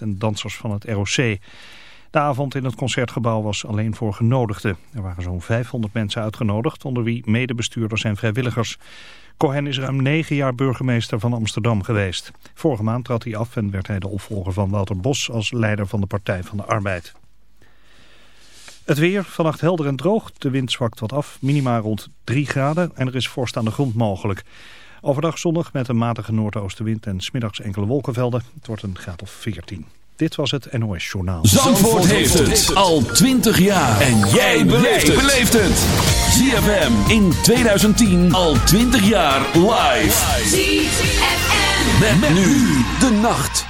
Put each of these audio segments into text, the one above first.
en dansers van het ROC. De avond in het Concertgebouw was alleen voor genodigden. Er waren zo'n 500 mensen uitgenodigd, onder wie medebestuurders en vrijwilligers. Cohen is ruim negen jaar burgemeester van Amsterdam geweest. Vorige maand trad hij af en werd hij de opvolger van Wouter Bos als leider van de Partij van de Arbeid. Het weer, vannacht helder en droog. De wind zwakt wat af, minima rond 3 graden en er is vorst aan de grond mogelijk. Overdag zonnig met een matige noordoostenwind en smiddags enkele wolkenvelden. Het wordt een graad of 14. Dit was het NOS Journaal. Zandvoort, heeft, het. al 20 jaar. En jij beleeft het. ZFM in 2010 al 20 jaar live. ZFM. met nu de nacht.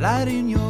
light in your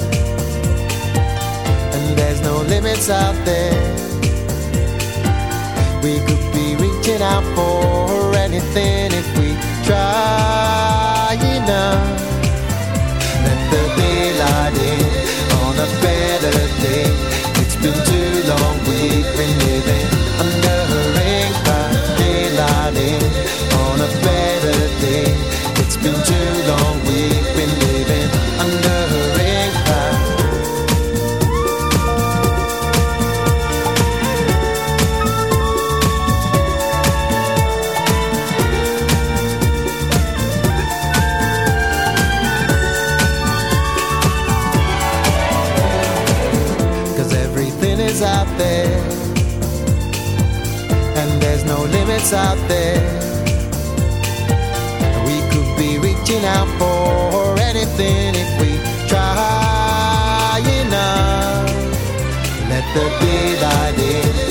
limits out there. the day by day.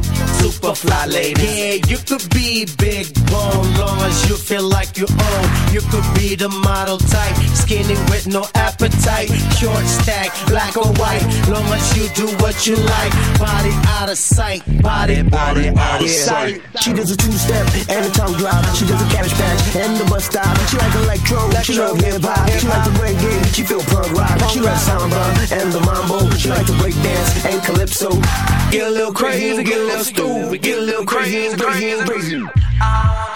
super fly ladies. Yeah, you could be big bone, long as you feel like you own. You could be the model type, skinny with no appetite. Short stack, black or white, long as you do what you like. Body out of sight, body, body out of sight. She does a two-step and a tongue drop. She does a cabbage patch and the bus stop. She like electro, she love hip-hop. She like the break reggae, she feel punk rock. She like samba and the mambo. She like to break dance and calypso. Get a little crazy, get a little stupid, get a little crazy, crazy, crazy. Hop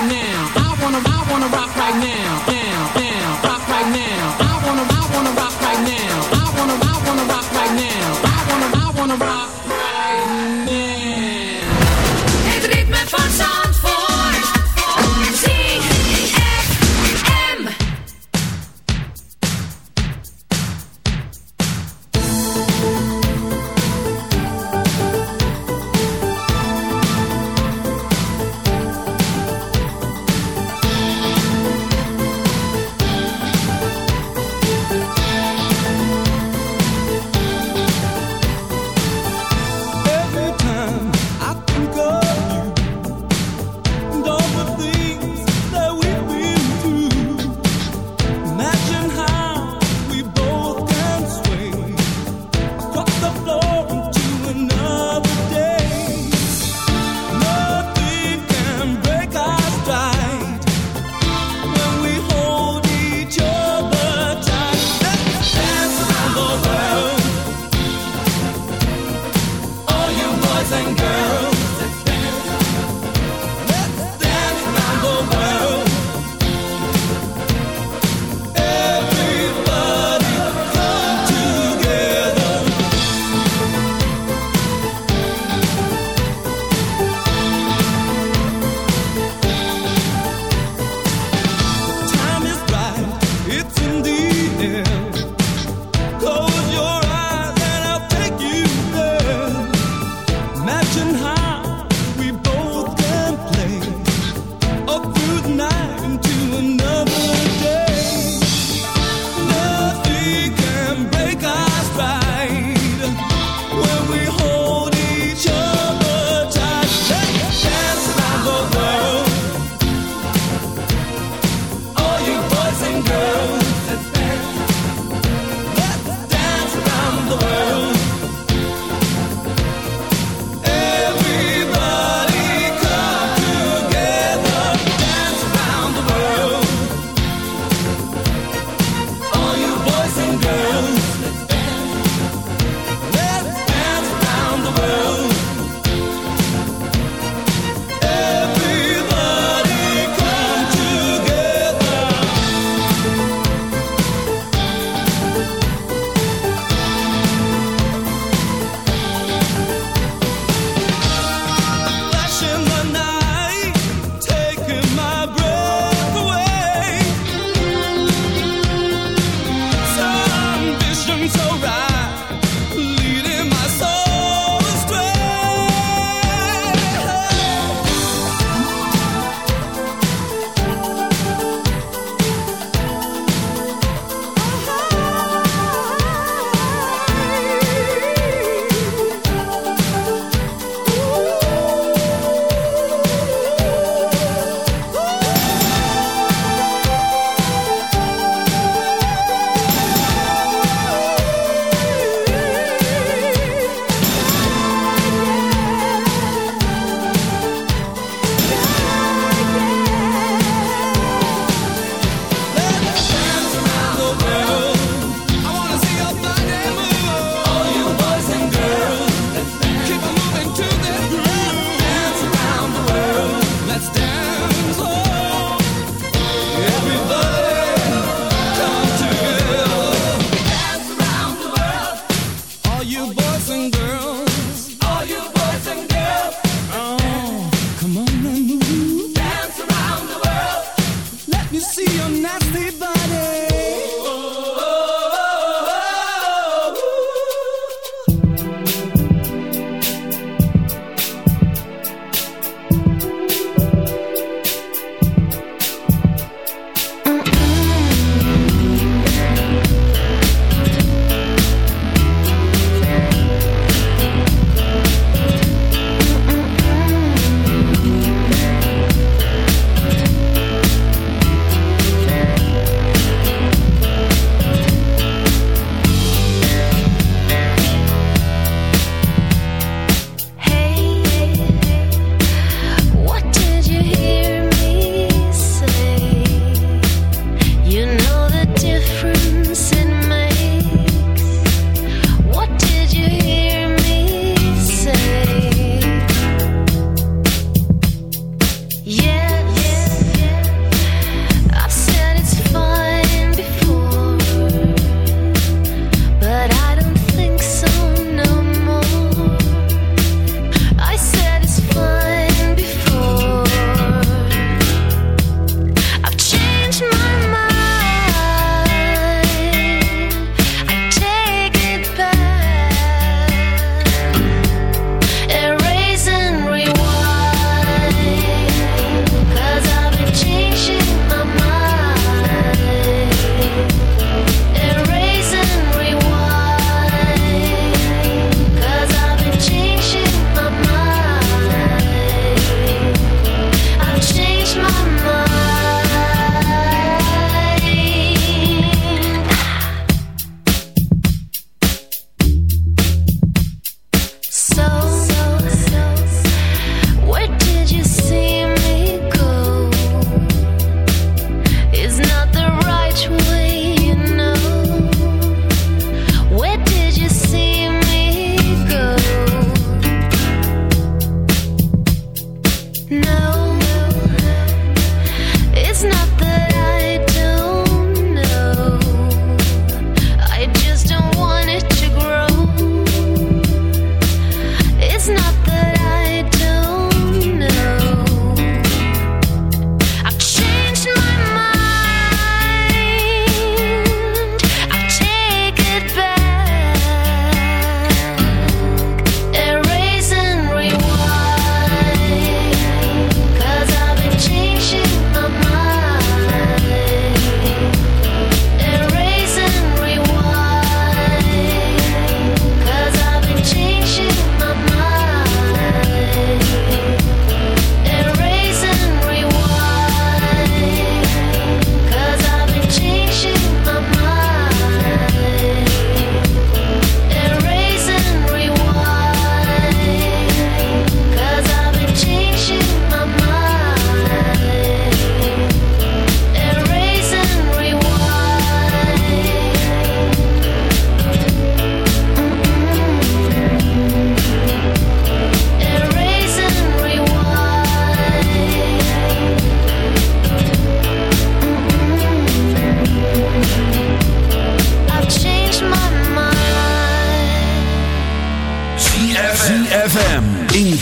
right now.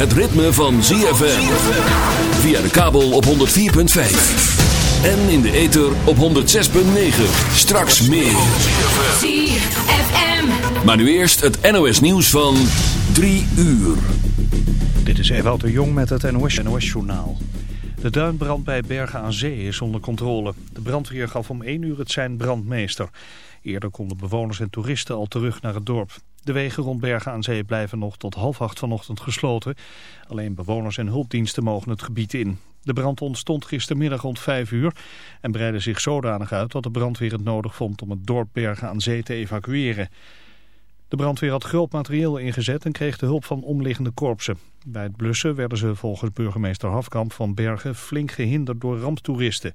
Het ritme van ZFM. Via de kabel op 104.5. En in de ether op 106.9. Straks meer. ZFM. Maar nu eerst het NOS nieuws van 3 uur. Dit is Ewout de Jong met het NOS, NOS-journaal. De duinbrand bij Bergen aan Zee is onder controle. De brandweer gaf om 1 uur het zijn brandmeester. Eerder konden bewoners en toeristen al terug naar het dorp. De wegen rond Bergen aan Zee blijven nog tot half acht vanochtend gesloten. Alleen bewoners en hulpdiensten mogen het gebied in. De brand ontstond gistermiddag rond 5 uur en breidde zich zodanig uit dat de brandweer het nodig vond om het dorp Bergen aan Zee te evacueren. De brandweer had groot materieel ingezet en kreeg de hulp van omliggende korpsen. Bij het blussen werden ze volgens burgemeester Hafkamp van Bergen flink gehinderd door ramptoeristen.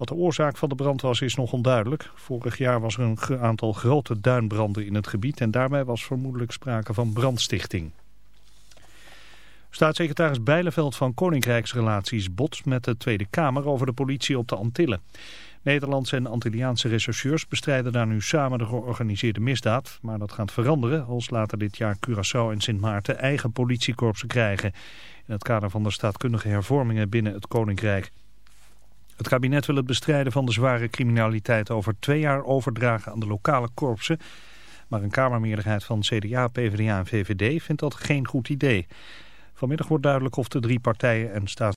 Wat de oorzaak van de brand was is nog onduidelijk. Vorig jaar was er een aantal grote duinbranden in het gebied en daarbij was vermoedelijk sprake van brandstichting. Staatssecretaris Bijleveld van Koninkrijksrelaties botst met de Tweede Kamer over de politie op de Antillen. Nederlandse en Antilliaanse rechercheurs bestrijden daar nu samen de georganiseerde misdaad. Maar dat gaat veranderen als later dit jaar Curaçao en Sint Maarten eigen politiekorpsen krijgen. In het kader van de staatkundige hervormingen binnen het Koninkrijk. Het kabinet wil het bestrijden van de zware criminaliteit over twee jaar overdragen aan de lokale korpsen. Maar een kamermeerderheid van CDA, PvdA en VVD vindt dat geen goed idee. Vanmiddag wordt duidelijk of de drie partijen en staats